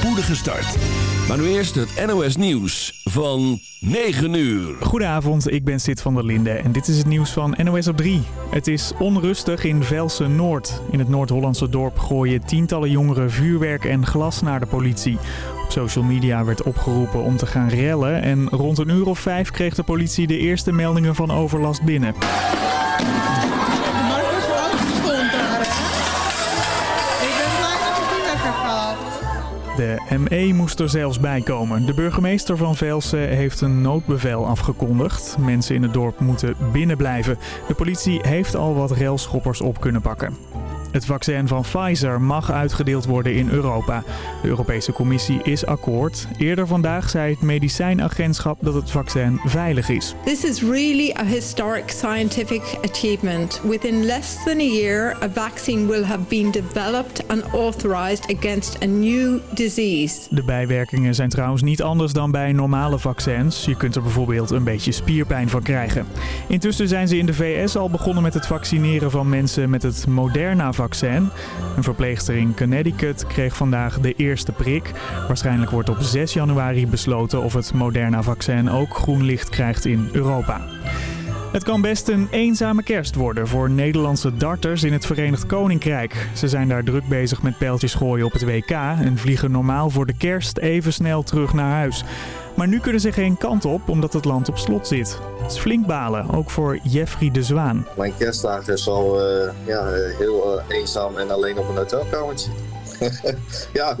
spoedige start. Maar nu eerst het NOS Nieuws van 9 uur. Goedenavond, ik ben Sid van der Linde en dit is het nieuws van NOS op 3. Het is onrustig in Velsen Noord. In het Noord-Hollandse dorp gooien tientallen jongeren vuurwerk en glas naar de politie. Op social media werd opgeroepen om te gaan rellen en rond een uur of vijf kreeg de politie de eerste meldingen van overlast binnen. De ME moest er zelfs bij komen. De burgemeester van Velsen heeft een noodbevel afgekondigd. Mensen in het dorp moeten binnen blijven. De politie heeft al wat railschoppers op kunnen pakken. Het vaccin van Pfizer mag uitgedeeld worden in Europa. De Europese Commissie is akkoord. Eerder vandaag zei het medicijnagentschap dat het vaccin veilig is. This is really a historic scientific achievement. Within less than a year, a vaccine will have been developed and authorized against a new disease. De bijwerkingen zijn trouwens niet anders dan bij normale vaccins. Je kunt er bijvoorbeeld een beetje spierpijn van krijgen. Intussen zijn ze in de VS al begonnen met het vaccineren van mensen met het Moderna-vaccin. Een verpleegster in Connecticut kreeg vandaag de eerste prik. Waarschijnlijk wordt op 6 januari besloten of het Moderna-vaccin ook groen licht krijgt in Europa. Het kan best een eenzame kerst worden voor Nederlandse darters in het Verenigd Koninkrijk. Ze zijn daar druk bezig met pijltjes gooien op het WK en vliegen normaal voor de kerst even snel terug naar huis. Maar nu kunnen ze geen kant op omdat het land op slot zit. Het is flink balen, ook voor Jeffrey de Zwaan. Mijn kerstdagen is al eh, ja, eh, heel eh, eenzaam en alleen op een hotelkamertje. ja,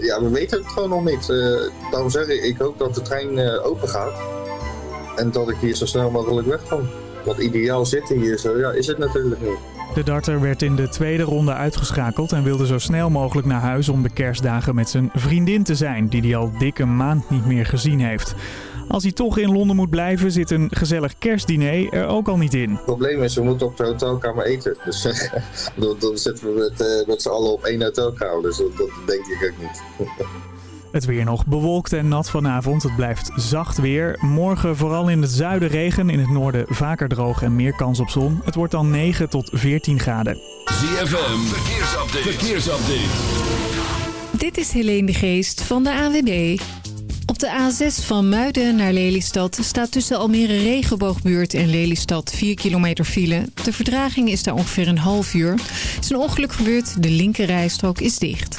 ja, we weten het gewoon nog niet. Daarom zeg ik, ik hoop dat de trein open gaat. En dat ik hier zo snel mogelijk weg kan. Want ideaal zitten hier zo, ja, is het natuurlijk niet. De darter werd in de tweede ronde uitgeschakeld en wilde zo snel mogelijk naar huis om de kerstdagen met zijn vriendin te zijn, die hij al dik een maand niet meer gezien heeft. Als hij toch in Londen moet blijven, zit een gezellig kerstdiner er ook al niet in. Het probleem is, we moeten op de hotelkamer eten. Dus dan, dan zitten we met, eh, met z'n allen op één hotelkamer. Dus dat denk ik ook niet. Het weer nog bewolkt en nat vanavond. Het blijft zacht weer. Morgen vooral in het zuiden regen, in het noorden vaker droog en meer kans op zon. Het wordt dan 9 tot 14 graden. ZFM, verkeersupdate. verkeersupdate. Dit is Helene de Geest van de AWB. Op de A6 van Muiden naar Lelystad staat tussen Almere Regenboogbuurt en Lelystad 4 kilometer file. De verdraging is daar ongeveer een half uur. Er is een ongeluk gebeurd, de linkerrijstrook is dicht.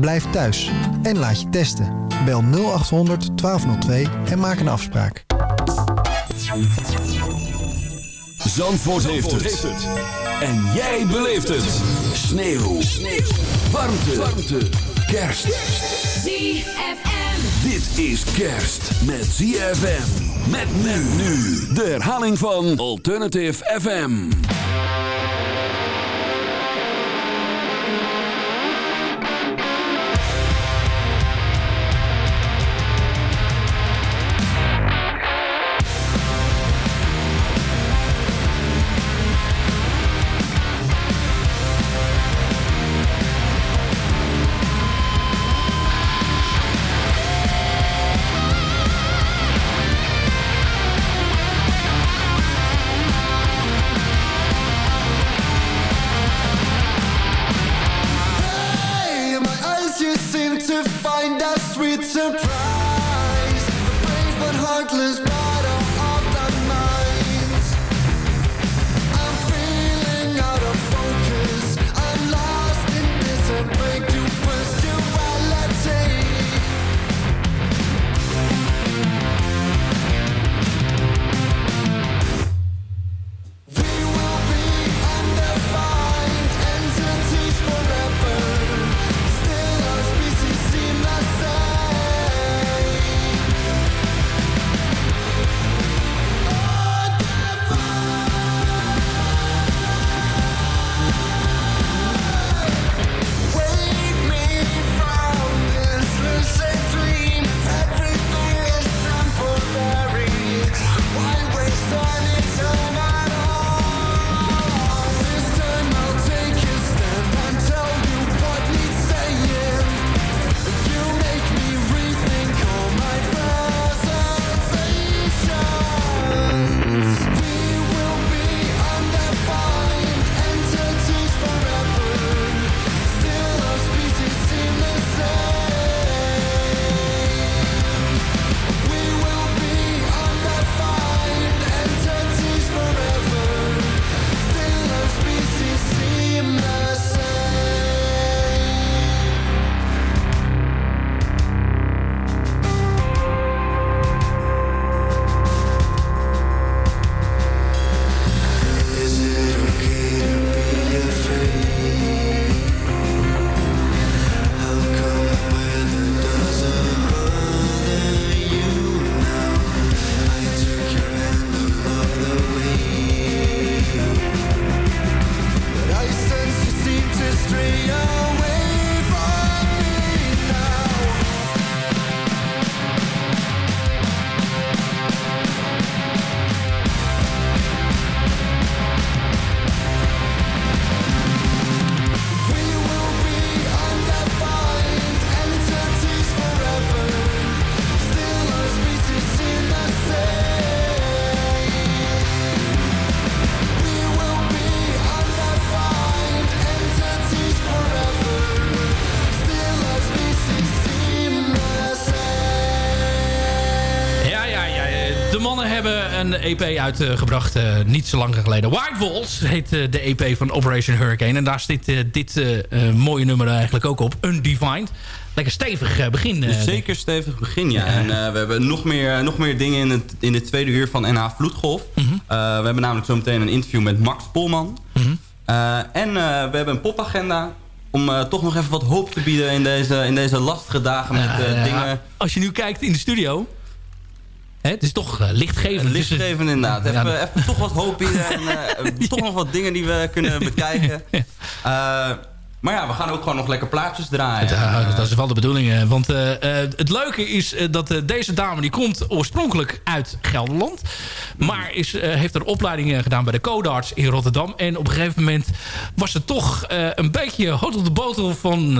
blijf thuis en laat je testen. Bel 0800 1202 en maak een afspraak. Zandvoort, heeft, het. En jij beleeft het. Sneeuw. Sneeuw. Warmte. Warmte. Kerst. ZFM. Dit is kerst met ZFM. Met men nu. De herhaling van Alternative FM. EP uitgebracht uh, niet zo lang geleden. White Walls heet uh, de EP van Operation Hurricane. En daar zit uh, dit mooie nummer eigenlijk ook op. Undefined. Lekker stevig begin. Zeker stevig begin, ja. En we hebben nog meer, nog meer dingen in, het, in de tweede uur van NH Vloedgolf. Mm -hmm. we hebben namelijk zo meteen een interview met Max Polman. Mm -hmm. en we hebben een popagenda om toch nog even wat hoop te bieden in deze, in deze lastige dagen met dingen. Als je nu kijkt in de studio... Het is toch uh, lichtgevend. Uh, lichtgevend inderdaad. Even, ja. even, toch wat hoop bieden. En uh, toch nog wat dingen die we kunnen bekijken. maar ja, we gaan ook gewoon nog lekker plaatjes draaien. Ja, dat is wel de bedoeling. Want het leuke is dat deze dame... die komt oorspronkelijk uit Gelderland. Maar is, heeft een opleiding gedaan bij de Codarts in Rotterdam. En op een gegeven moment was ze toch een beetje hot op de botel van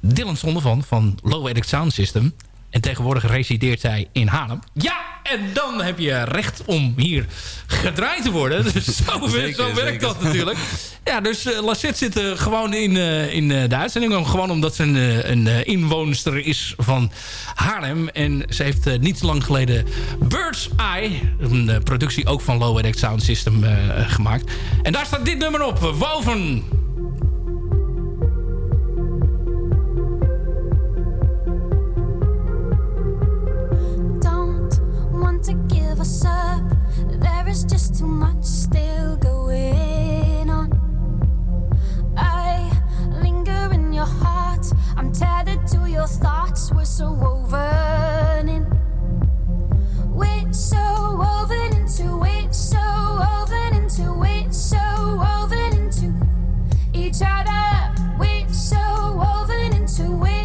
Dylan Zondervan van Low Edit Sound System. En tegenwoordig resideert zij in Haarlem. Ja, en dan heb je recht om hier gedraaid te worden. Dus zo, zeker, zo werkt dat natuurlijk. Ja, dus uh, Lassette zit uh, gewoon in, uh, in de uitzending. Gewoon omdat ze een, een inwoonster is van Haarlem. En ze heeft niet lang geleden Bird's Eye... een productie ook van Low Edit Sound System gemaakt. En daar staat dit nummer op. Woven... us up. There is just too much still going on. I linger in your heart. I'm tethered to your thoughts. We're so woven in. We're so woven into it. So woven into it. So woven into each other. We're so woven into it.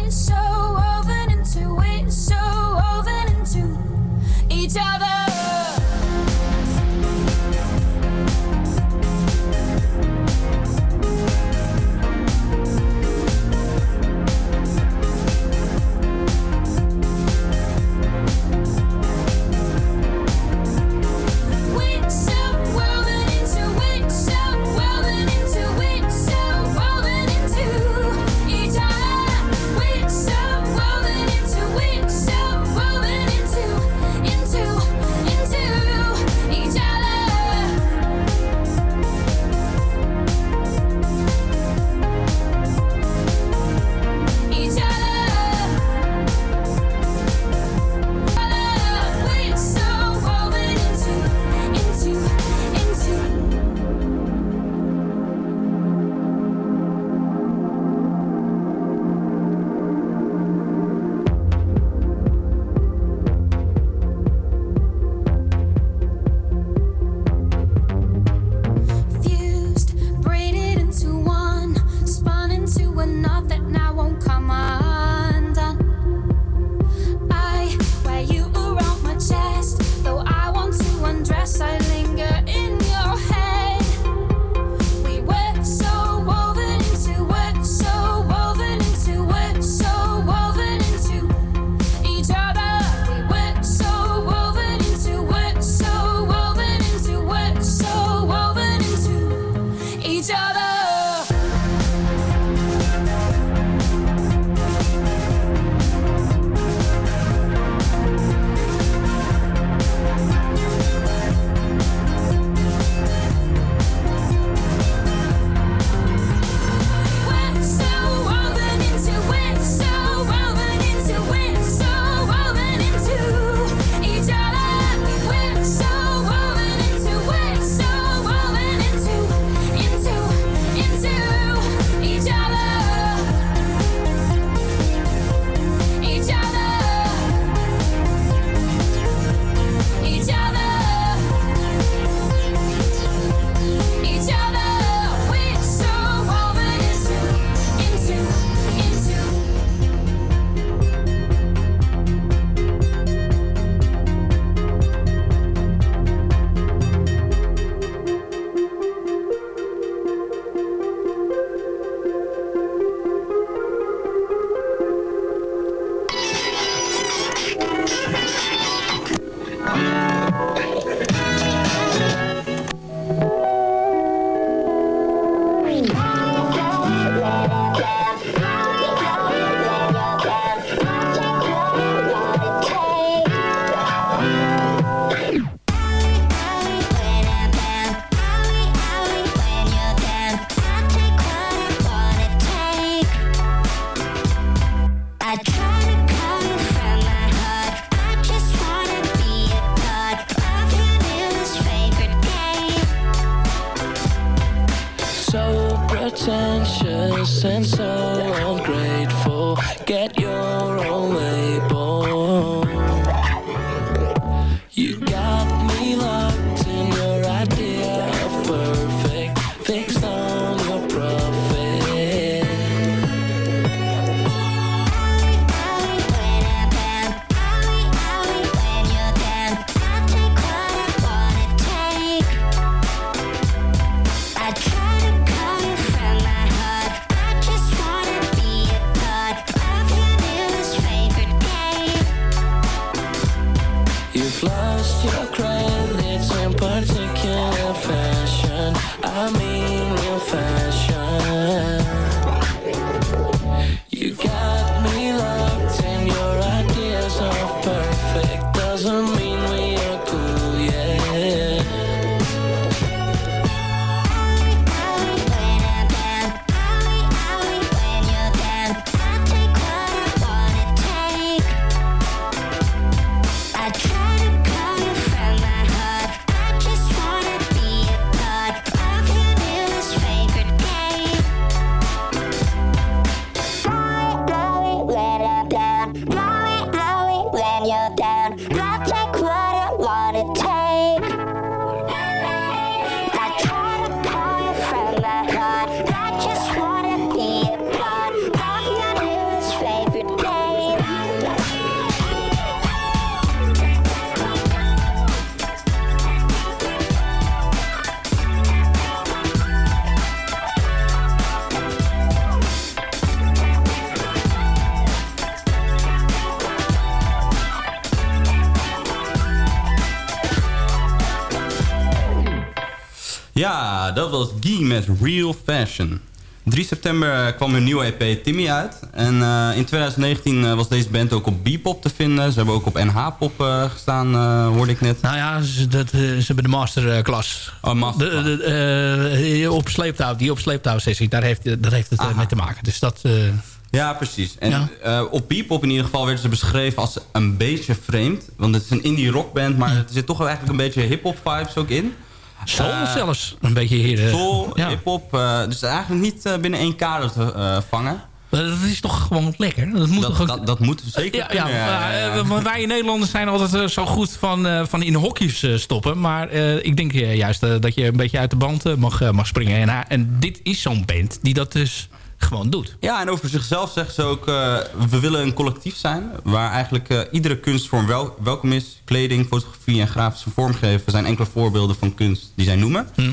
Ja, dat was Guy met Real Fashion. 3 september eh, kwam hun nieuwe EP Timmy uit. En eh, in 2019 eh, was deze band ook op Bebop te vinden. Ze hebben ook op NH-pop gestaan, hoorde ik net. Nou ja, ze, dat, ze hebben de masterclass. Oh, masterclass. De, de, op sleeptouw, die op sleeptouw-sessie, daar heeft, daar heeft het mee te maken. Dus dat... Ja, precies. En Ja. op Bebop in ieder geval werden ze beschreven als een beetje vreemd. Want het is een indie rockband, maar er zit toch wel eigenlijk een beetje hip-hop vibes ook in. Soul Eh, zelfs, een beetje hier. eh, Soul, ja. hip-hop. eh, dus eigenlijk niet binnen één kader te vangen. Dat is toch gewoon lekker? Dat moet Dat, toch ook... dat, dat moet zeker Ja, ja, kunnen, ja, ja, ja. want wij in Nederlanders zijn altijd zo goed van, van in hokjes stoppen. Maar ik denk juist dat je een beetje uit de band mag, mag springen. En, en dit is zo'n band die dat dus gewoon doet. Ja, en over zichzelf zeggen ze ook... eh, we willen een collectief zijn... waar eigenlijk eh, iedere kunstvorm wel, welkom is. Kleding, fotografie en grafische vormgeven... zijn enkele voorbeelden van kunst die zij noemen. Hm.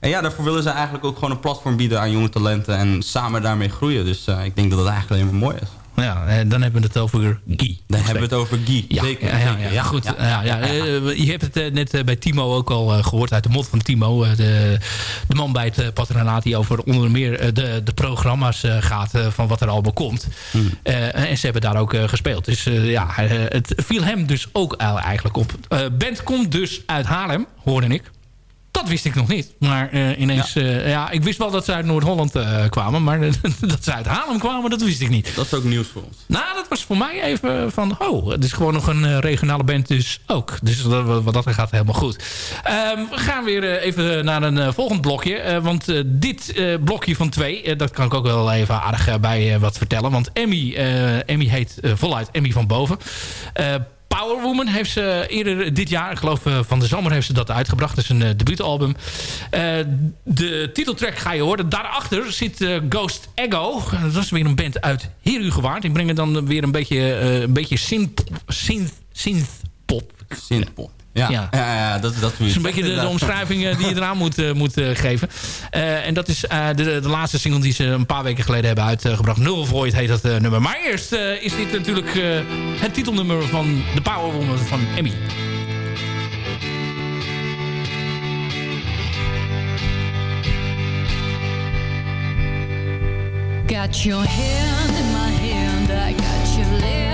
En ja, daarvoor willen ze eigenlijk ook gewoon een platform bieden aan jonge talenten... en samen daarmee groeien. Dus eh, ik denk dat dat eigenlijk alleen maar mooi is. Ja, en dan hebben we het over Guy. Dan hebben we het over Guy. Ja, zeker, ja, ja, ja, goed. Ja, ja, eh, je hebt het eh, net eh, bij Timo ook al eh, gehoord uit de mond van Timo. eh, de, de man bij het eh, patronaat die over onder meer eh, de, de programma's eh, gaat eh, van wat er allemaal komt. Hmm. Eh, en ze hebben daar ook eh, gespeeld. Dus eh, ja, eh, het viel hem dus ook eigenlijk op. Eh band komt dus uit Haarlem, hoorde ik. Dat wist ik nog niet. Maar eh, ineens... Ja. ja, ik wist wel dat ze uit Noord-Holland eh, kwamen. Maar dat ze uit Haarlem kwamen, dat wist ik niet. Dat is ook nieuws voor ons. Nou, dat was voor mij even van... Oh, het is gewoon nog een eh, regionale band dus ook. Dus dat, wat dat gaat helemaal goed. Ehm, we gaan weer eh, even naar een eh, volgend blokje. Eh, want eh, dit eh, blokje van twee... eh, dat kan ik ook wel even aardig eh, bij eh, wat vertellen. Want Emmy, eh, Emmy heet eh, voluit Emmy van Boven. Power Woman heeft ze eerder dit jaar, ik geloof eh, van de zomer heeft ze dat uitgebracht. Dat is een eh, debuutalbum. Eh, de titeltrack ga je horen. Daarachter zit Ghost Ego. Dat is weer een band uit Herugewaard. Die brengen dan weer een beetje, een beetje synth, synth, synth pop. Synthpop. Ja, ja. Ja. ja, dat, dat Dat is een beetje de, de omschrijving eh, die je eraan moet, eh, moet eh, geven. Eh, en dat is eh, de, de laatste single die ze een paar weken geleden hebben uitgebracht. Null Void heet dat eh, nummer. Maar eerst eh, is dit natuurlijk eh, het titelnummer van de Power Woman van Emmy. Got your hand in my hand, I got your lips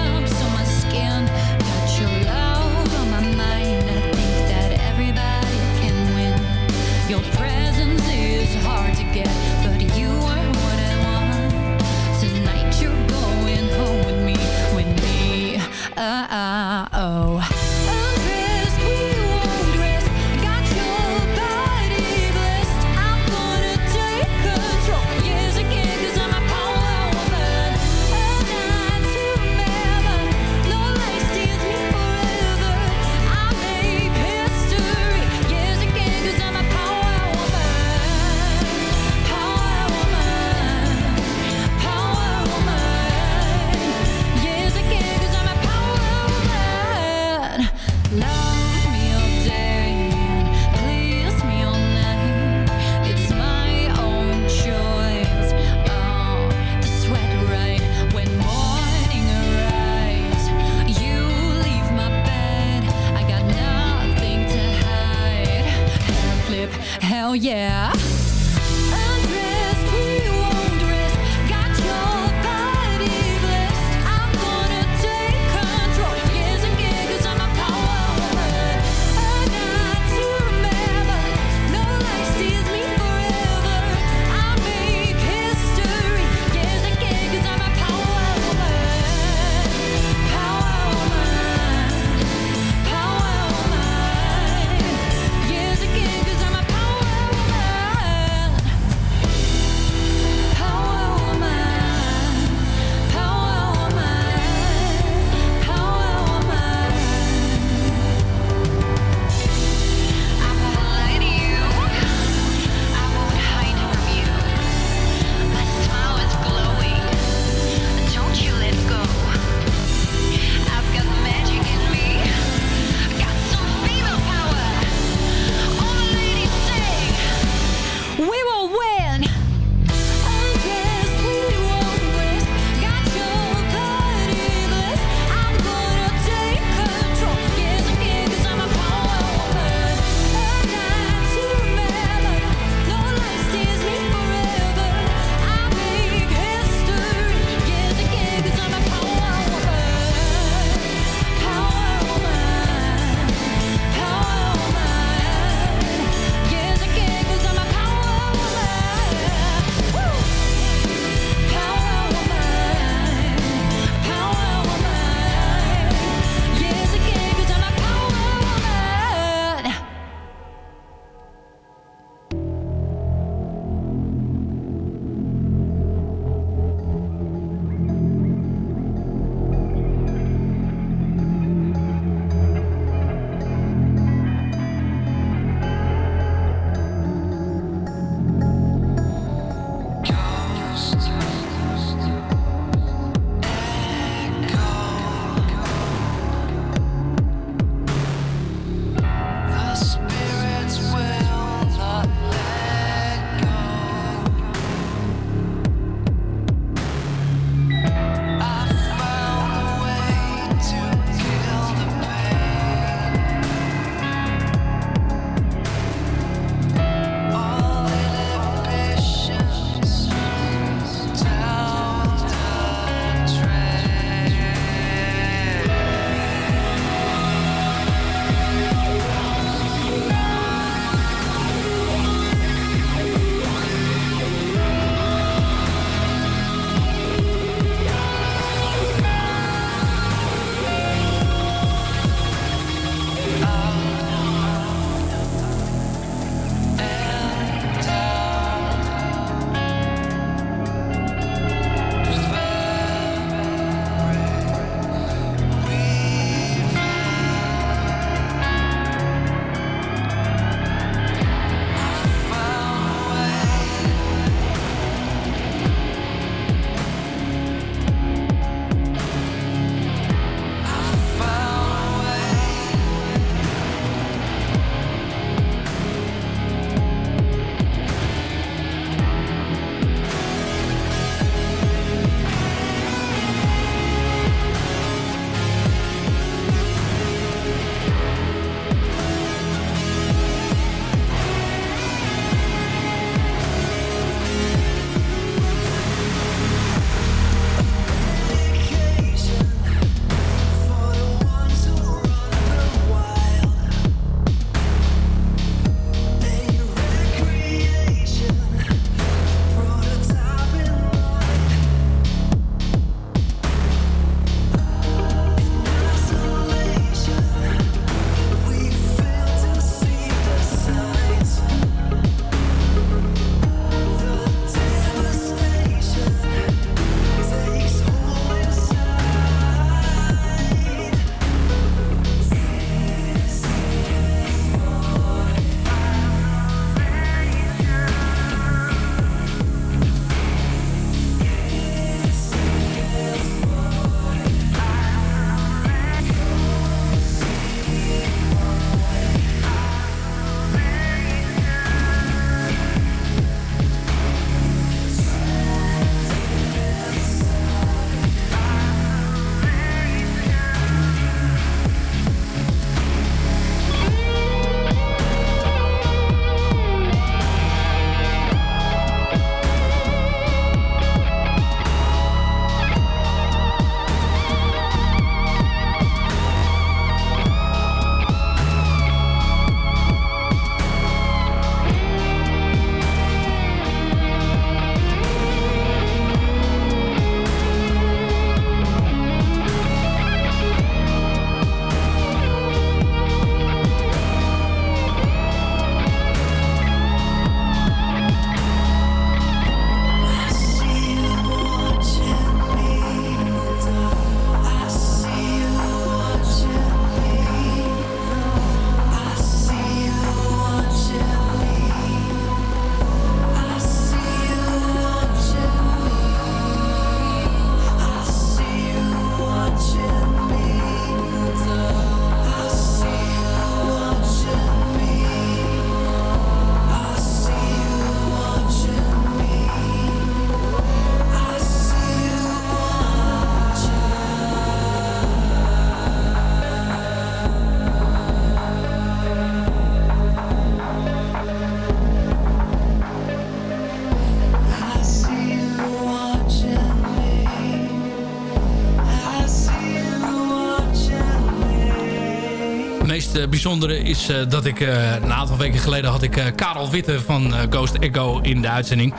bijzondere is eh, dat ik eh, een aantal weken geleden had ik eh, Karel Witte van Ghost Echo in de uitzending.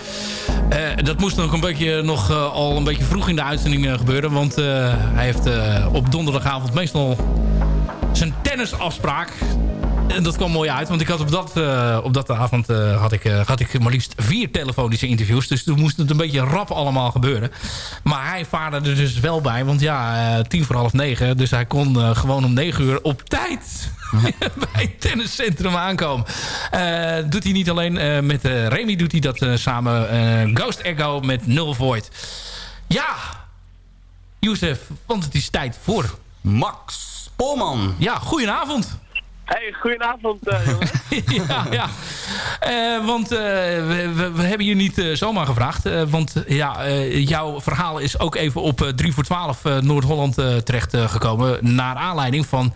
Dat moest nog een beetje nog al een beetje vroeg in de uitzending gebeuren, want hij heeft op donderdagavond meestal zijn tennisafspraak. En dat kwam mooi uit, want ik had op dat, eh, op dat avond eh, had ik, eh, had ik maar liefst vier telefonische interviews. Dus toen moest het een beetje rap allemaal gebeuren. Maar hij vaarde er dus wel bij, want ja, tien voor half negen. Dus hij kon gewoon om negen uur op tijd bij het tenniscentrum aankomen. Doet hij niet alleen met Remy, doet hij dat samen. Ghost Echo met Null Void. Ja, Youssef, want het is tijd voor... Max Polman. Ja, goedenavond. Hey, goedenavond jongens. ja, ja. Eh, want eh, we, we, we hebben je niet zomaar gevraagd. want ja, jouw verhaal is ook even op eh, 3 voor 12 eh, Noord-Holland eh, terecht gekomen. Naar aanleiding van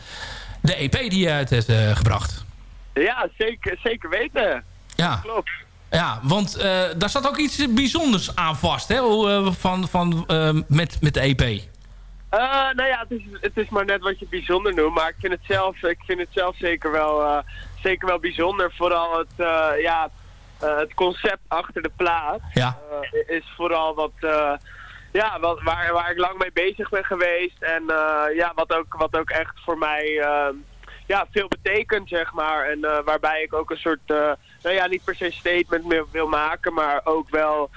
de EP die je uit hebt gebracht. Ja, zeker, zeker weten. Ja. Klopt. Ja, want daar zat ook iets bijzonders aan vast, hè? Van, van, met, met de EP. Eh, nou ja, het is, het is maar net wat je bijzonder noemt. Maar ik vind het zelf, ik vind het zelf zeker, wel, eh, zeker wel bijzonder. Vooral het, eh, ja, het concept achter de plaat. Ja. is vooral wat... ja, wat, waar, waar ik lang mee bezig ben geweest. En ja, wat ook, wat ook echt voor mij ja, veel betekent, zeg maar. En waarbij ik ook een soort, nou ja, niet per se statement meer wil maken, maar ook wel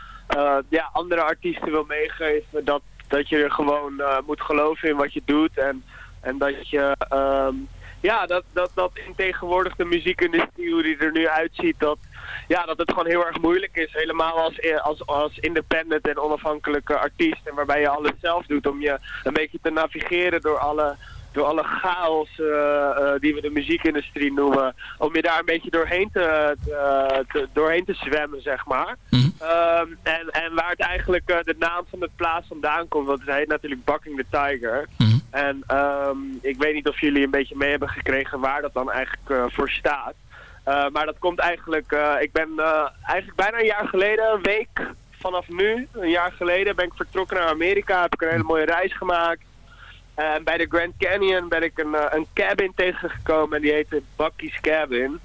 ja, andere artiesten wil meegeven dat, dat je er gewoon eh, moet geloven in wat je doet. En, en dat je, ehm, ja, dat, dat, dat in tegenwoordig de muziekindustrie, hoe die er nu uitziet, dat, ja, dat het gewoon heel erg moeilijk is. Helemaal als, als, als independent en onafhankelijke artiest. En waarbij je alles zelf doet om je een beetje te navigeren door alle, door alle chaos eh, eh, die we de muziekindustrie noemen. Om je daar een beetje doorheen te, te, te- doorheen te zwemmen, zeg maar. Ehm, en, en waar het eigenlijk eh, de naam van het plaats vandaan komt, want het heet natuurlijk Bucking the Tiger. En ehm, ik weet niet of jullie een beetje mee hebben gekregen waar dat dan eigenlijk eh, voor staat. Eh, maar dat komt eigenlijk, ik ben eigenlijk bijna een jaar geleden, een week vanaf nu, een jaar geleden, ben ik vertrokken naar Amerika. Heb ik een hele mooie reis gemaakt. En bij de Grand Canyon ben ik een, een cabin tegengekomen en die heette Bucky's Cabin.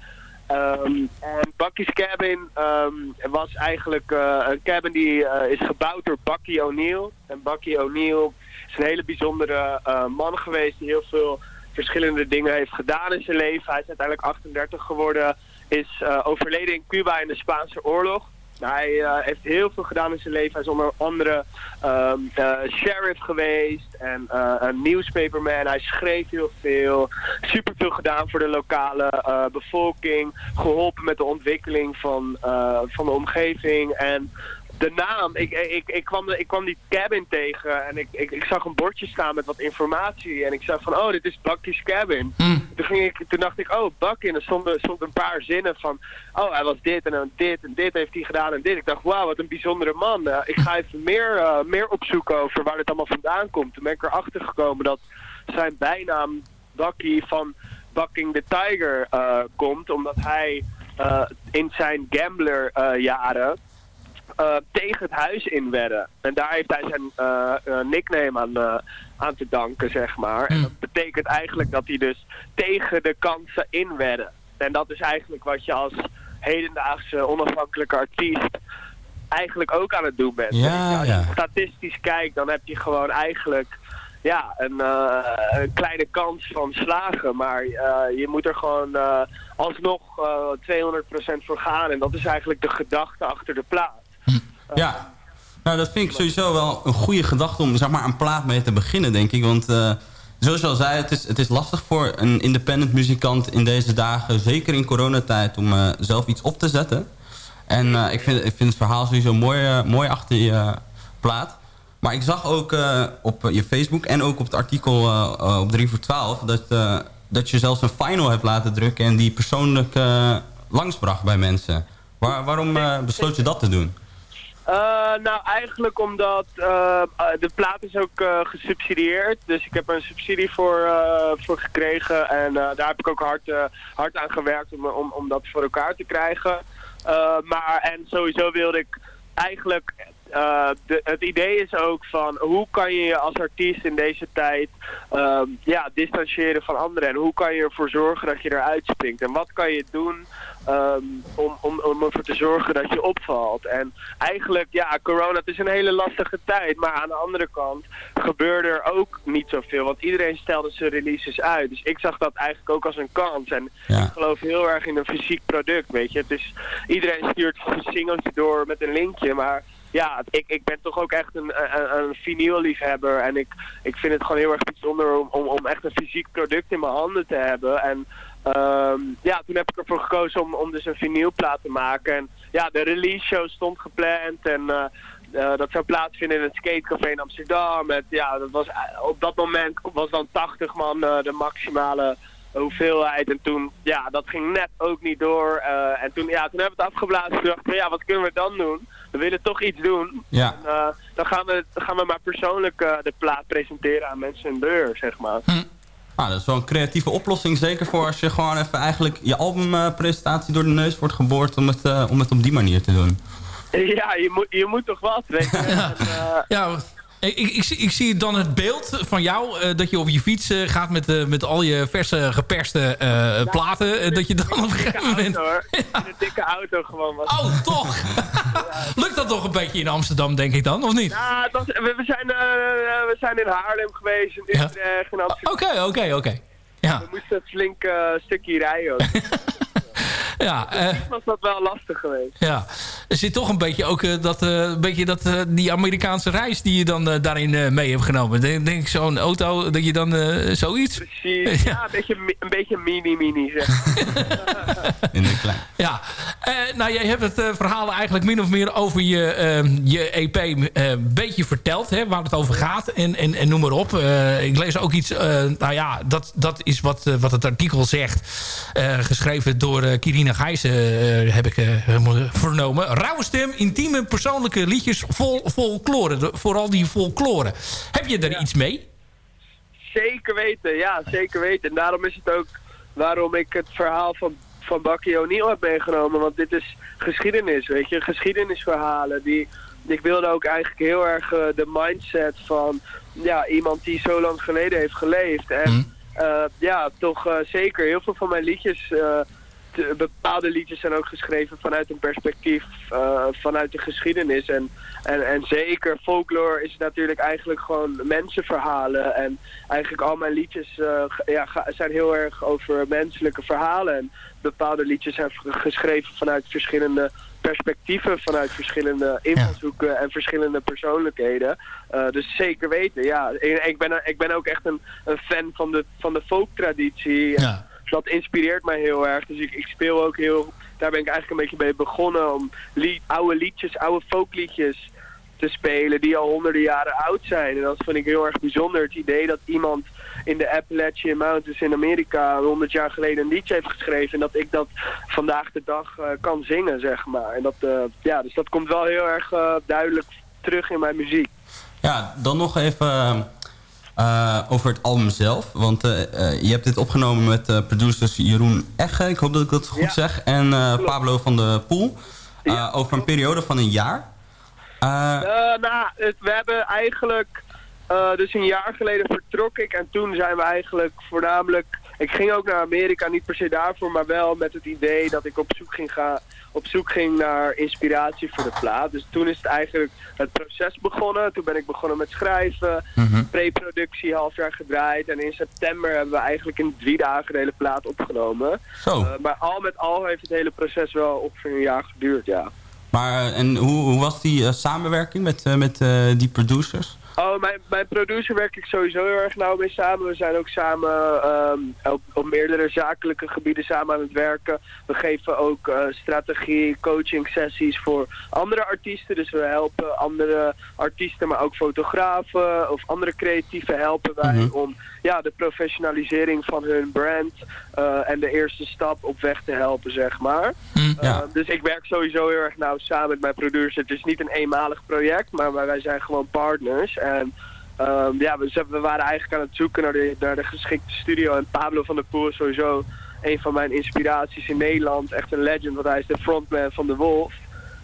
Ehm, en Bucky's Cabin ehm, was eigenlijk eh, een cabin die eh, is gebouwd door Bucky O'Neill. En Bucky O'Neill is een hele bijzondere eh, man geweest die heel veel verschillende dingen heeft gedaan in zijn leven. Hij is uiteindelijk 38 geworden, is overleden in Cuba in de Spaanse oorlog. Hij eh, heeft heel veel gedaan in zijn leven. Hij is onder andere ehm, eh, sheriff geweest en eh, een newspaperman. Hij schreef heel veel. Superveel gedaan voor de lokale bevolking. Geholpen met de ontwikkeling van, van de omgeving. En de naam, ik, ik, ik, kwam, ik kwam die cabin tegen en ik, ik, ik zag een bordje staan met wat informatie. En ik zei van, oh, dit is Bucky's Cabin. Toen, ging ik, toen dacht ik, oh, Bucky. En er stonden stond een paar zinnen van, oh, hij was dit en dan dit en dit heeft hij gedaan en dit. Ik dacht, wauw, wat een bijzondere man. Eh, ik ga even meer, eh, meer opzoeken over waar dit allemaal vandaan komt. Toen ben ik erachter gekomen dat zijn bijnaam Bucky van Bucking the Tiger eh, komt. Omdat hij in zijn gambler jaren eh, tegen het huis in werden. En daar heeft hij zijn eh, nickname aan, aan te danken, zeg maar. En dat betekent eigenlijk dat hij dus tegen de kansen in werden. En dat is eigenlijk wat je als hedendaagse onafhankelijke artiest eigenlijk ook aan het doen bent. Ja, Als ja. je statistisch kijkt, dan heb je gewoon eigenlijk ja, een, een kleine kans van slagen. Maar je moet er gewoon alsnog eh 200% voor gaan. En dat is eigenlijk de gedachte achter de plaat. Ja, nou dat vind ik sowieso wel een goede gedachte om zeg maar, een plaat mee te beginnen, denk ik. Want eh, zoals je al zei, het is, het is lastig voor een independent muzikant in deze dagen, zeker in coronatijd, om eh, zelf iets op te zetten. En eh, ik, vind, ik vind het verhaal sowieso mooi, mooi achter je plaat. Maar ik zag ook op je Facebook en ook op het artikel op 3 voor 12... Dat, dat je zelfs een final hebt laten drukken en die persoonlijk langsbracht bij mensen. Waar, waarom besloot je dat te doen? Eh, nou, eigenlijk omdat eh, eh, de plaat is ook gesubsidieerd. Dus ik heb er een subsidie voor, voor gekregen. En daar heb ik ook hard, hard aan gewerkt om, om, om dat voor elkaar te krijgen. Maar en sowieso wilde ik eigenlijk de, het idee is ook van hoe kan je je als artiest in deze tijd ja, distancieren van anderen. En hoe kan je ervoor zorgen dat je eruit springt. En wat kan je doen ehm, om, om, om ervoor te zorgen dat je opvalt. En eigenlijk, ja, corona, het is een hele lastige tijd. Maar aan de andere kant gebeurde er ook niet zoveel. Want iedereen stelde zijn releases uit. Dus ik zag dat eigenlijk ook als een kans. En ik geloof heel erg in een fysiek product, weet je. Is, iedereen stuurt een singeltje door met een linkje, maar ja, ik, ik ben toch ook echt een, een, een vinylliefhebber. En ik, ik vind het gewoon heel erg bijzonder om, om, om echt een fysiek product in mijn handen te hebben. En ehm, ja, toen heb ik ervoor gekozen om, om dus een vinylplaat te maken. En ja, de release show stond gepland en... eh, eh, dat zou plaatsvinden in het skatecafé in Amsterdam. Met, ja, dat was, eh, op dat moment was dan 80 man de maximale hoeveelheid. En toen, ja, dat ging net ook niet door. En toen, ja, toen hebben we het afgeblazen. Toen dachten we, ja, wat kunnen we dan doen? We willen toch iets doen. Ja. En, dan, gaan we, gaan we maar persoonlijk de plaat presenteren aan mensen in deur, zeg maar. Ah, dat is wel een creatieve oplossing. Zeker voor als je gewoon even eigenlijk je albumpresentatie door de neus wordt geboord... om het, eh, om het op die manier te doen. Ja, je moet, je moet toch wat, weet je. En, eh, Ja, ik, ik, ik, zie- ik zie dan het beeld van jou... eh, dat je op je fiets eh, gaat met, eh, met al je verse geperste platen. dat je dan op een gegeven moment... hoor. In een dikke auto gewoon was. Oh, toch? Lukt dat toch een beetje in Amsterdam, denk ik dan, of niet? Ja, was- we, we, zijn, we zijn in Haarlem geweest, in Ja. Utrecht, in Amsterdam. Oké, oké, oké. Ja, We moesten een flink stukje rijden. ja, eh, was dat wel lastig geweest. ja. Er zit toch een beetje ook eh, dat, eh, een beetje dat, eh, die Amerikaanse reis die je dan eh, daarin eh, mee hebt genomen. Denk, denk ik zo'n auto, dat je dan eh, zoiets... Precies, ja, een, beetje, een beetje mini-mini zeg. In de klein. Ja, Eh, nou jij hebt het verhaal eigenlijk min of meer over je, eh, je EP eh, een beetje verteld, hè, waar het over gaat en, en, en noem maar op. Eh, ik lees ook iets, eh, nou ja, dat, dat is wat, wat het artikel zegt, Eh, geschreven door eh, Kirina Gijzen, eh, heb ik eh, vernomen. Rauwe stem, intieme, persoonlijke liedjes vol folklore, vooral die folklore. Heb je er iets mee? Zeker weten, ja, zeker weten. En daarom is het ook waarom ik het verhaal van, van Bakkie O'Neill heb meegenomen. Want dit is geschiedenis, weet je. Geschiedenisverhalen. Die, ik wilde ook eigenlijk heel erg eh, de mindset van ja, iemand die zo lang geleden heeft geleefd. En eh, ja, toch eh, zeker heel veel van mijn liedjes... eh, de- bepaalde liedjes zijn ook geschreven vanuit een perspectief eh, vanuit de geschiedenis. En, en, en zeker folklore is natuurlijk eigenlijk gewoon mensenverhalen. En eigenlijk al mijn liedjes eh, ja, zijn heel erg over menselijke verhalen. En bepaalde liedjes zijn geschreven vanuit verschillende perspectieven, vanuit verschillende invalshoeken en verschillende persoonlijkheden. Dus zeker weten, ja. Ik, ik, ben, ik ben ook echt een, een fan van de, van de folktraditie. Ja. Dat inspireert mij heel erg. Dus ik, ik speel ook heel... Daar ben ik eigenlijk een beetje mee begonnen om oude liedjes, oude folkliedjes te spelen die al honderden jaren oud zijn. En dat vind ik heel erg bijzonder. Het idee dat iemand in de Appalachian Mountains in Amerika 100 jaar geleden een liedje heeft geschreven. En dat ik dat vandaag de dag eh, kan zingen, zeg maar. En dat, eh, ja, dus dat komt wel heel erg eh, duidelijk terug in mijn muziek. Ja, dan nog even eh, over het album zelf. Want eh, eh, je hebt dit opgenomen met producers Jeroen Egge, ik hoop dat ik dat goed Ja. zeg, en Pablo van de Poel. Over een periode van een jaar. Nou, het, we hebben eigenlijk... dus een jaar geleden vertrok ik en toen zijn we eigenlijk voornamelijk... Ik ging ook naar Amerika, niet per se daarvoor, maar wel met het idee dat ik op zoek ging, gaan, op zoek ging naar inspiratie voor de plaat. Dus toen is het eigenlijk het proces begonnen. Toen ben ik begonnen met schrijven, Mhm. pre-productie, half jaar gedraaid. En in september hebben we eigenlijk in drie dagen de hele plaat opgenomen. Zo. Eh, maar al met al heeft het hele proces wel ongeveer een jaar geduurd, ja. maar eh, en hoe, hoe was die eh, samenwerking met, met die producers? Oh, mijn, mijn producer werk ik sowieso heel erg nauw mee samen. We zijn ook samen op, op meerdere zakelijke gebieden samen aan het werken. We geven ook eh, strategie, coaching sessies voor andere artiesten. Dus we helpen andere artiesten, maar ook fotografen of andere creatieven helpen wij Mhm. om ja, de professionalisering van hun brand eh, en de eerste stap op weg te helpen, zeg maar. Ja. Uh, dus ik werk sowieso heel erg nauw samen met mijn producer. Het is niet een eenmalig project, maar wij zijn gewoon partners. En ehm, ja, we, we waren eigenlijk aan het zoeken naar de, naar de geschikte studio. En Pablo van der Poel is sowieso een van mijn inspiraties in Nederland. Echt een legend, want hij is de frontman van The Wolf.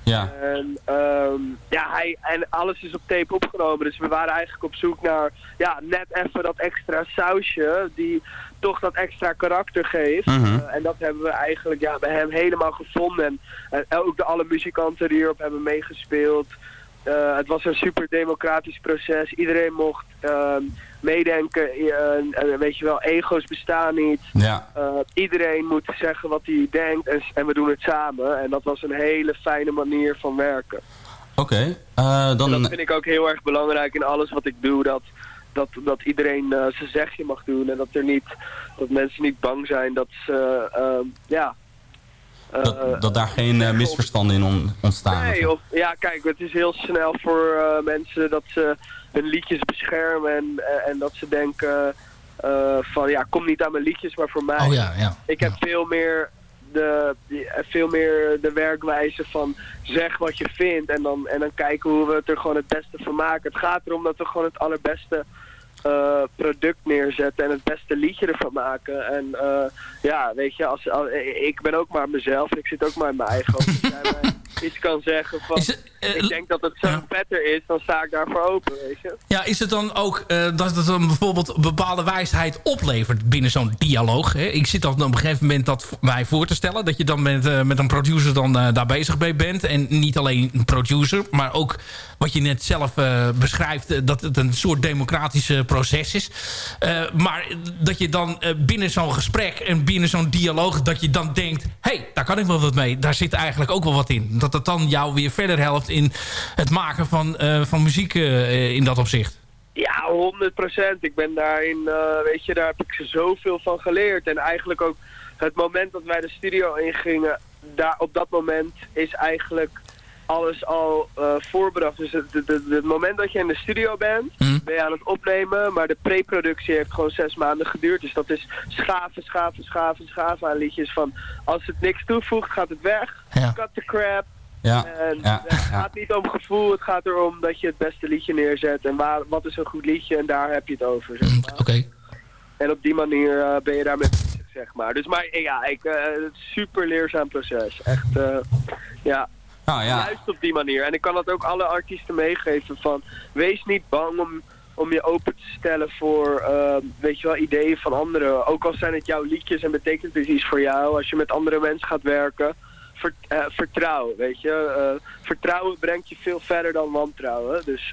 Ja. En, ehm, ja, hij, en alles is op tape opgenomen. Dus we waren eigenlijk op zoek naar ja, net even dat extra sausje die toch dat extra karakter geeft. Mhm. Eh, en dat hebben we eigenlijk ja, bij hem helemaal gevonden. En, en ook de alle muzikanten die hierop hebben meegespeeld. Eh, het was een super democratisch proces. Iedereen mocht ehm, meedenken. Eh, weet je wel, ego's bestaan niet. Ja. Uh, iedereen moet zeggen wat hij denkt en, en, we doen het samen. En dat was een hele fijne manier van werken. Oké. Okay. dan... En dat vind ik ook heel erg belangrijk in alles wat ik doe. Dat, dat, dat iedereen zijn zegje mag doen. En dat, er niet, dat mensen niet bang zijn dat ze... Uh, ja, dat, dat, daar geen uh, misverstanden in on, ontstaan? Nee, of, ja kijk, het is heel snel voor uh, mensen dat ze hun liedjes beschermen en, en dat ze denken van ja, kom niet aan mijn liedjes, maar voor mij. Oh, ja, ja. Ik heb veel meer de, veel meer de werkwijze van zeg wat je vindt en dan, en dan kijken hoe we het er gewoon het beste van maken. Het gaat erom dat we gewoon het allerbeste uh, product neerzetten en het beste liedje ervan maken. En uh, ja, weet je, als, als, ik ben ook maar mezelf. Ik zit ook maar in mijn eigen hoofd. Als jij mij iets kan zeggen van, het, uh, ik denk dat het zo ja. beter is, dan sta ik daarvoor open, weet je. Ja, is het dan ook dat het dan bijvoorbeeld een bepaalde wijsheid oplevert binnen zo'n dialoog? Hè? Ik zit dan op een gegeven moment dat mij voor te stellen, dat je dan met, met een producer dan daar bezig mee bent. En niet alleen een producer, maar ook wat je net zelf beschrijft, dat het een soort democratische proces is. Uh, maar dat je dan uh, binnen zo'n gesprek en binnen zo'n dialoog... dat je dan denkt, hey, daar kan ik wel wat mee. Daar zit eigenlijk ook wel wat in. Dat dat dan jou weer verder helpt in het maken van, uh, van muziek in dat opzicht. Ja, 100 procent. Ik ben daarin, weet je, daar heb ik zoveel van geleerd. En eigenlijk ook het moment dat wij de studio ingingen... Daar, op dat moment is eigenlijk alles al uh, voorbedacht. Dus het, het, het, het, moment dat je in de studio bent, mm. ben je aan het opnemen. Maar de pre-productie heeft gewoon zes maanden geduurd. Dus dat is schaven, schaven, schaven, schaven aan liedjes van... Als het niks toevoegt, gaat het weg. Ja. Cut the crap. Ja. En ja. het gaat niet om gevoel, het gaat erom dat je het beste liedje neerzet. En waar, wat is een goed liedje en daar heb je het over. Zeg maar. Oké. Okay. En op die manier uh, ben je daarmee bezig, zeg maar. Dus maar ja, ik, uh, super leerzaam proces. Echt, ja. Oh, ja. Juist op die manier. En ik kan dat ook alle artiesten meegeven van... Wees niet bang om, om je open te stellen voor, uh, weet je wel, ideeën van anderen. Ook al zijn het jouw liedjes en betekent het iets voor jou. Als je met andere mensen gaat werken. Ver, uh, vertrouw, weet je. Uh, vertrouwen brengt je veel verder dan wantrouwen. Dus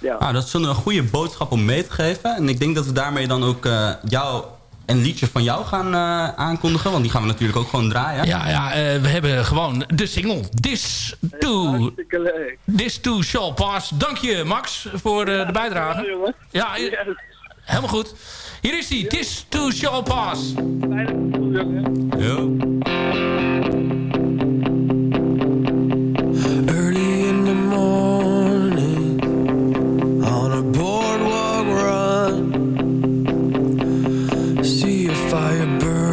ja. Nou, dat is een goede boodschap om mee te geven. En ik denk dat we daarmee dan ook jou een liedje van jou gaan uh, aankondigen? Want die gaan we natuurlijk ook gewoon draaien. Ja, ja uh, we hebben gewoon de single This To, This To Shall Pass. Dank je Max voor uh, de bijdrage. Ja, helemaal goed. Hier is hij, This To Shall Pass. Yo. fire burn.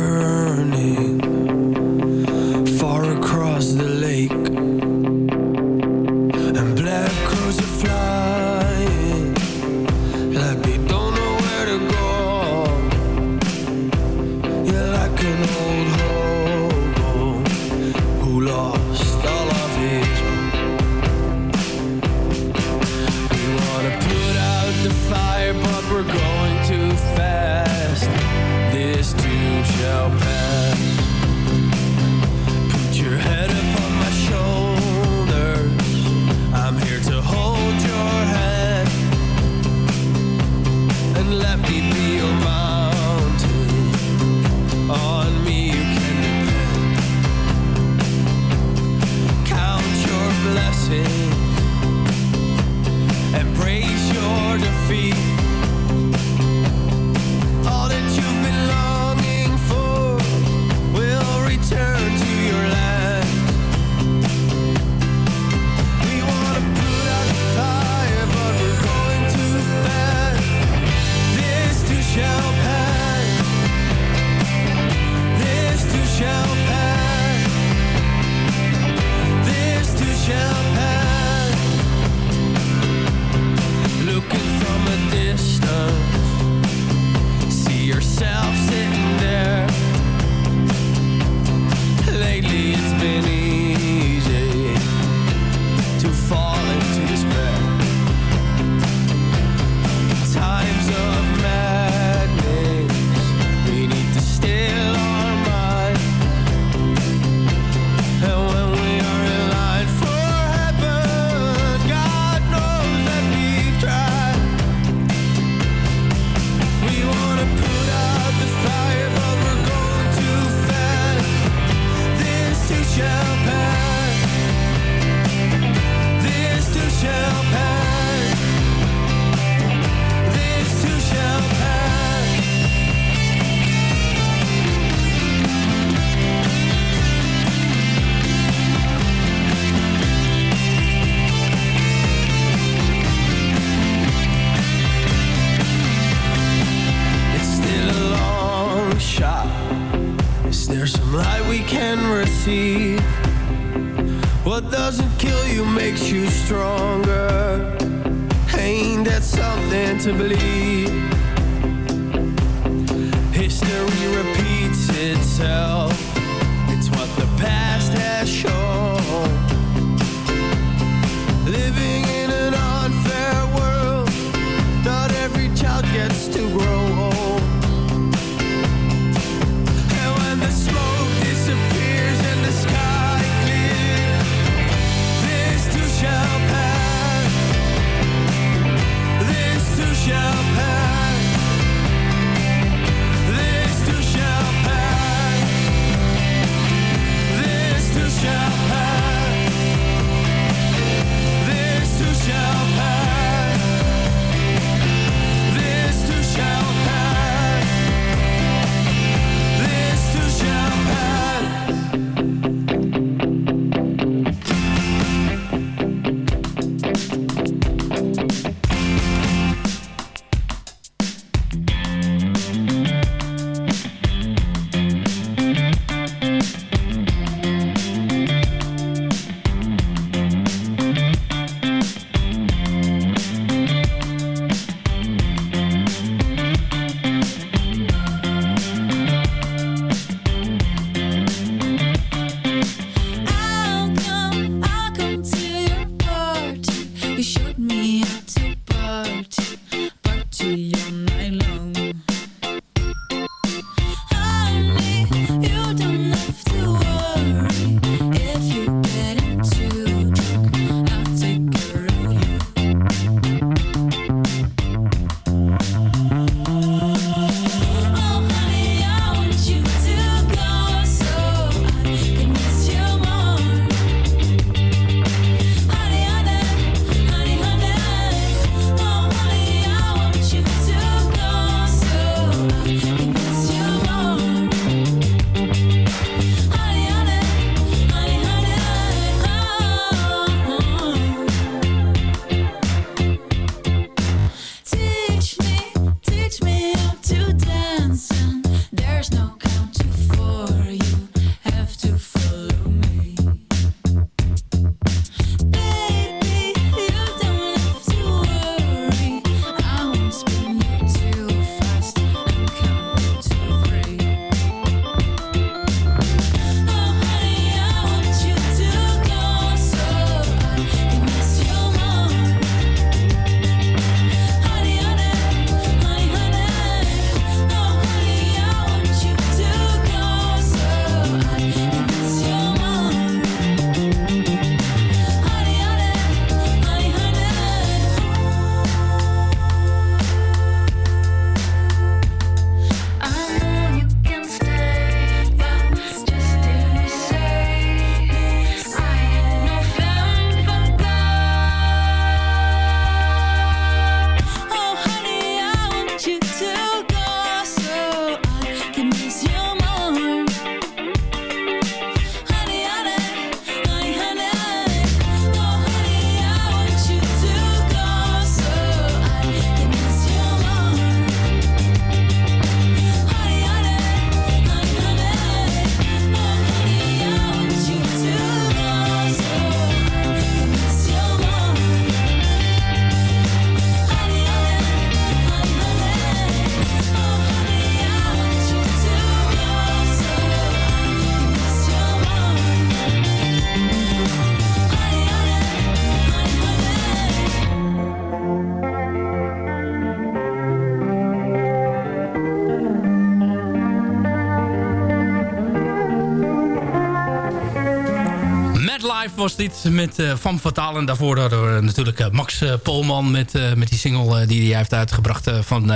dit met uh, Van Fataal. En daarvoor hadden we natuurlijk eh, Max uh, Polman met, met die single die hij heeft uitgebracht van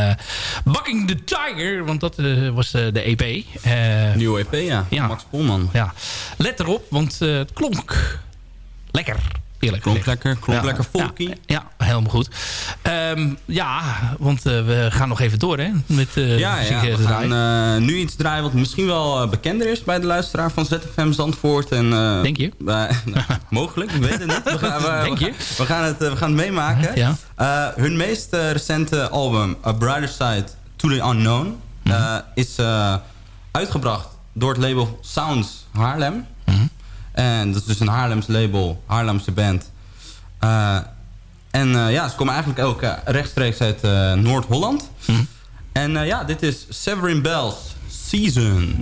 Bucking the Tiger. Want dat was de EP. Nieuwe EP, ja. ja. Max Polman. Ja. Let erop, want het klonk lekker. Eerlijk klonk lekker, klonk lekker folky. ja helemaal goed. Ehm, ja, want eh, we gaan nog even door hè, met eh, ja, ja, eh, we gaan nu iets draaien wat misschien wel bekender is bij de luisteraar van ZFM Zandvoort. En, Denk je? Mogelijk, we weten het niet. We gaan, het, we gaan het meemaken. Hun meest recente album, A Brighter Side To The Unknown, mhm. is uitgebracht door het label Sounds Haarlem. Mhm. En dat is dus een Haarlems label, Haarlemse band en eh, ja, ze komen eigenlijk ook eh, rechtstreeks uit eh, Noord-Holland. En eh, ja, dit is Severin Bells. Season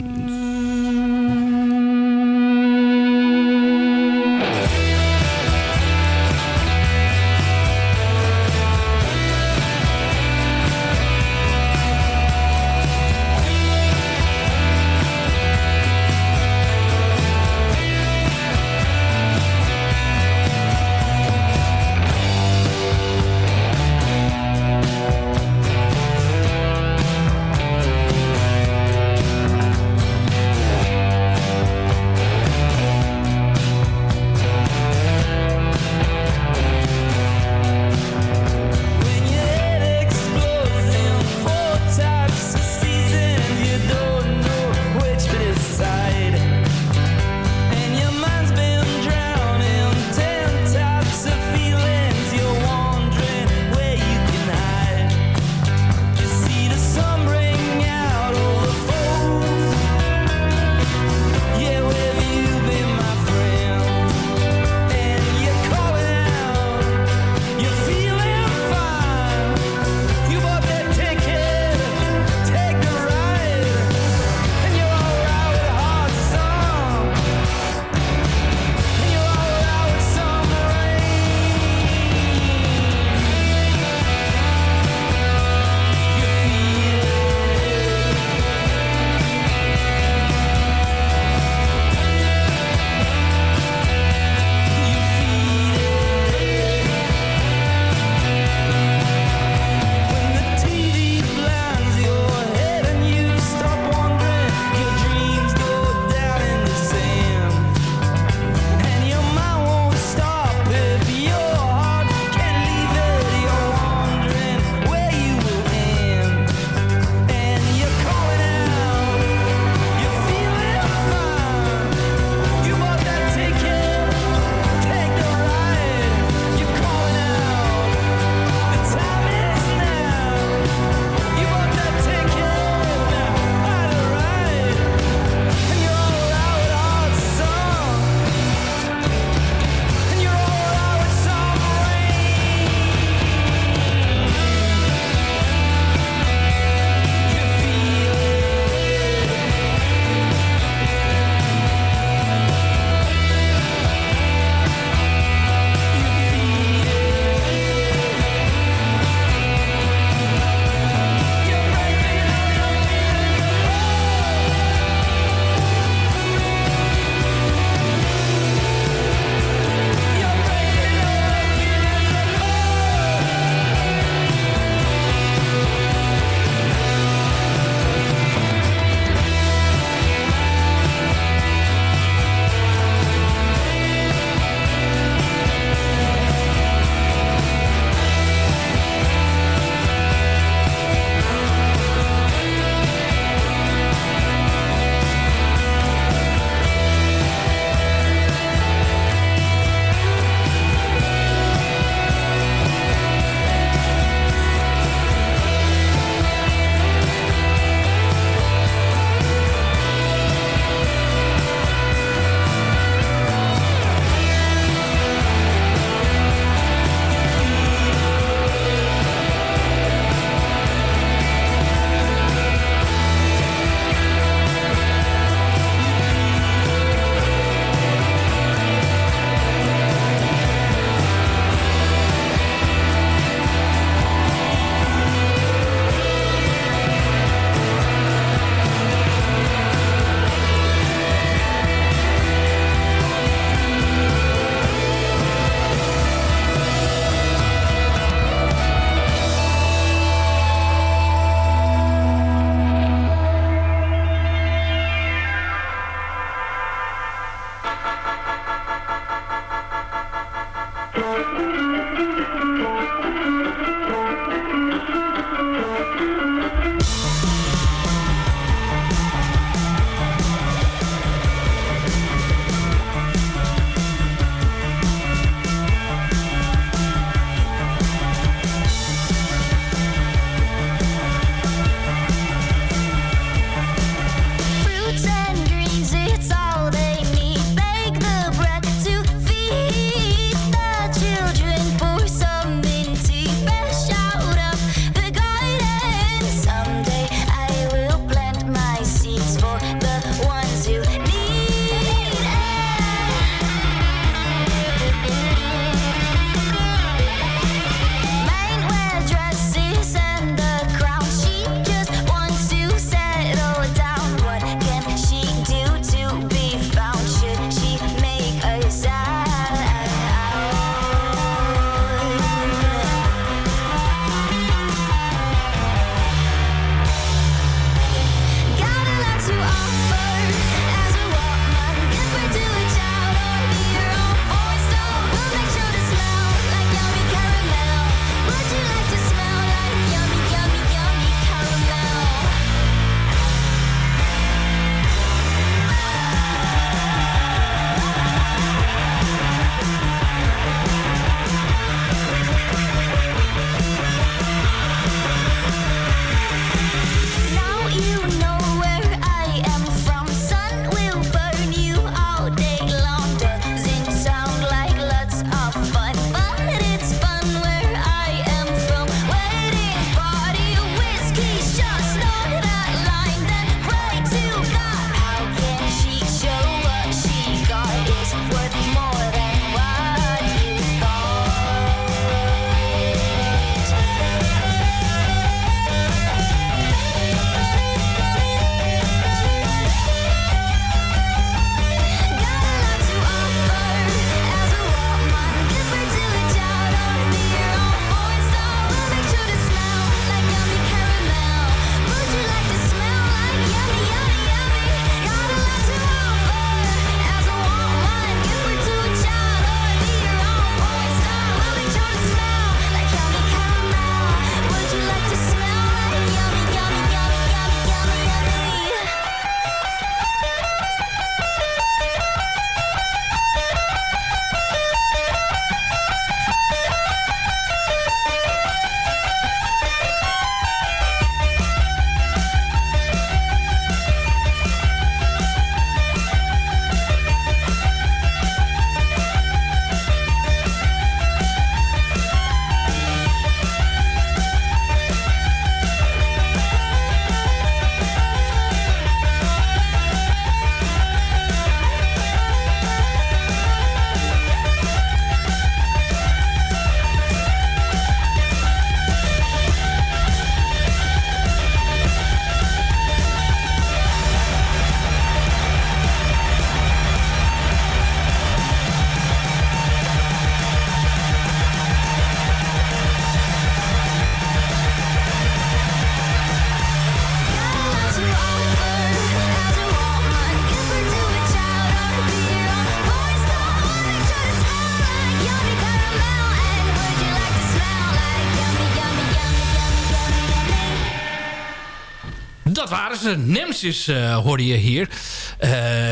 Nemesis eh, hoorde je hier. Eh,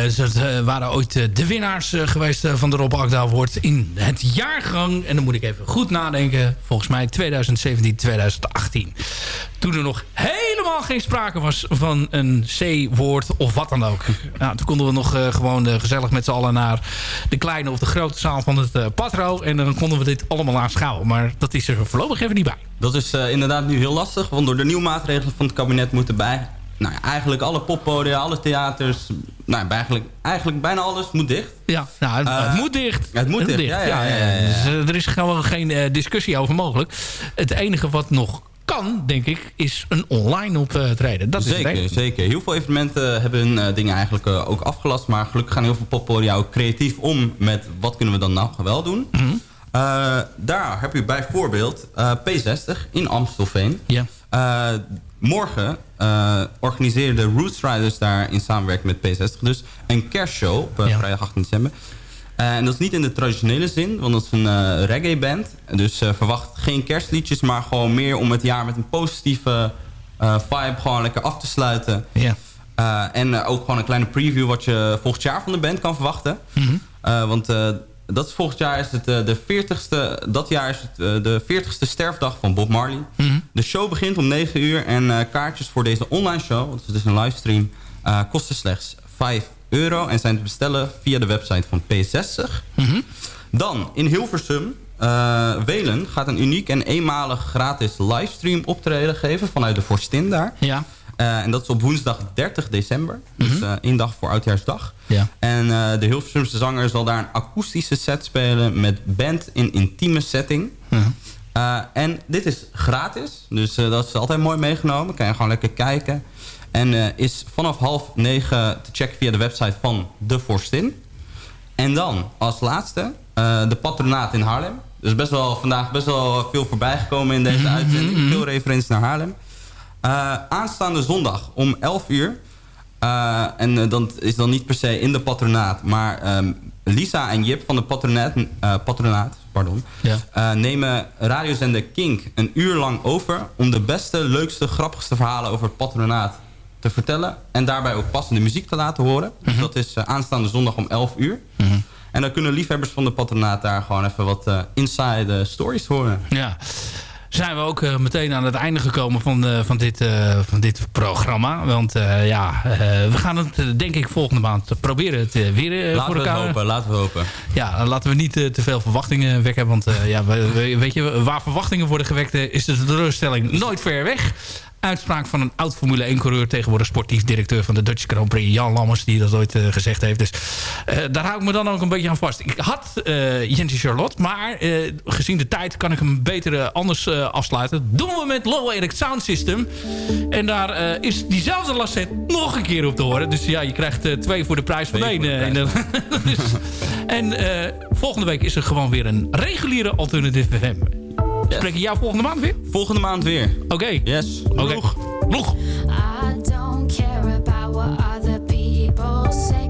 ze eh, waren ooit de winnaars geweest van de Rob Award in het jaargang. En dan moet ik even goed nadenken. Volgens mij 2017, 2018. Toen er nog helemaal geen sprake was van een C-woord of wat dan ook. Nou, toen konden we nog gewoon gezellig met z'n allen naar de kleine of de grote zaal van het Patro. En dan konden we dit allemaal aanschouwen. Maar dat is er voorlopig even niet bij. Dat is inderdaad nu heel lastig, want door de nieuwe maatregelen van het kabinet moeten bij... Nou ja, eigenlijk alle poppodia, alle theaters, nou, eigenlijk, eigenlijk bijna alles moet dicht. Ja, nou, het, Eh, moet dicht. het moet dicht, ja, ja, ja, ja, ja. Dus, eh, er is gewoon geen eh, discussie over mogelijk. Het enige wat nog kan, denk ik, is een online optreden. Dat is het zeker, enige. zeker. Heel veel evenementen hebben hun dingen eigenlijk ook afgelast. Maar gelukkig gaan heel veel poppodia ook creatief om met wat kunnen we dan nou wel doen. Mhm. Eh, daar heb je bijvoorbeeld eh, P60 in Amstelveen. Ja. Eh, morgen organiseren de Roots Riders daar in samenwerking met P60 dus een kerstshow op vrijdag 18 december. En dat is niet in de traditionele zin, want dat is een reggae band. Dus verwacht geen kerstliedjes, maar gewoon meer om het jaar met een positieve vibe gewoon lekker af te sluiten. Ja. En ook gewoon een kleine preview wat je volgend jaar van de band kan verwachten. Mhm. Want dat is volgend jaar is het eh, de 40ste, dat jaar is het eh, de 40ste sterfdag van Bob Marley. Mhm. De show begint om 9 uur en eh, kaartjes voor deze online show, want het is een livestream, kosten slechts 5 euro en zijn te bestellen via de website van P60. Dan, in Hilversum, Welen gaat een uniek en eenmalig gratis livestream optreden geven vanuit de Forstin daar. Ja. Eh, en dat is op woensdag 30 december. Dus eh, één dag voor Oudjaarsdag. Ja. En eh, de Hilversumse zanger zal daar een akoestische set spelen... met band in intieme setting. En dit is gratis. Dus dat is altijd mooi meegenomen. Kan je gewoon lekker kijken. En is vanaf half negen te checken via de website van De Forstin. En dan als laatste de patronaat in Haarlem. Dus best wel, vandaag best wel veel voorbij gekomen in deze uitzending. Veel referenties naar Haarlem. Eh, aanstaande zondag om 11 uur. eh, en eh, dat is dan niet per se in de patronaat. Maar ehm, Lisa en Jip van de patronaat, patronaat pardon, Ja. nemen radiozender Kink een uur lang over... om de beste, leukste, grappigste verhalen over het patronaat te vertellen. En daarbij ook passende muziek te laten horen. Dus dat is aanstaande zondag om 11 uur. En dan kunnen liefhebbers van de patronaat daar gewoon even wat inside stories horen. Ja. Zijn we ook eh, meteen aan het einde gekomen van, eh, van, dit, eh, van dit programma. Want ja, we gaan het denk ik volgende maand proberen het weer laten voor we elkaar. hopen, laten we hopen. Ja, laten we niet te veel verwachtingen wekken. Want ja, we- we- weet je, waar verwachtingen worden gewekt... is de teleurstelling nooit ver weg. Uitspraak van een oud Formule 1-coureur... tegenwoordig sportief directeur van de Dutch Grand Prix... Jan Lammers, die dat ooit eh, gezegd heeft. Dus eh, daar hou ik me dan ook een beetje aan vast. Ik had eh Jensie Charlotte, maar gezien de tijd... kan ik hem beter anders afsluiten. Doen we met Low Eric Sound System. En daar is diezelfde lasset nog een keer op te horen. Dus ja, je krijgt twee voor de prijs van één. en, dus, en volgende week is er gewoon weer een reguliere Alternative FM. Spreek je jou volgende maand weer? Volgende maand weer. Oké. Yes. Oké. Loeg. I don't care about what other people say.